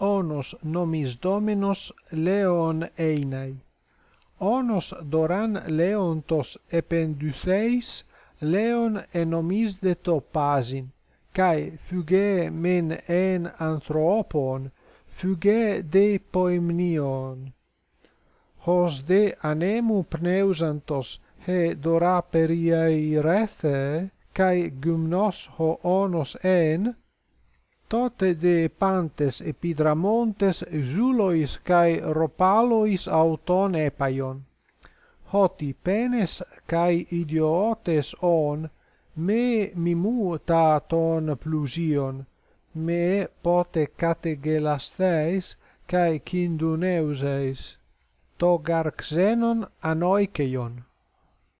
onos nomis dominos Leon Einai. Onos doran Leontos ependutheis Leon enomis de to pasin, cae fuge men en anthropon, fuge de poimnion. Hos de anemu pneusantos he dora periei rethe, kai gymnos ho onos en, tote de pantes epidramontes zulois kai ropalois auton epaion. Hoti penes kai idiotes on, me mimu ta ton plusion, me pote categelastheis cae cinduneuseis, togarxenon anoikeion.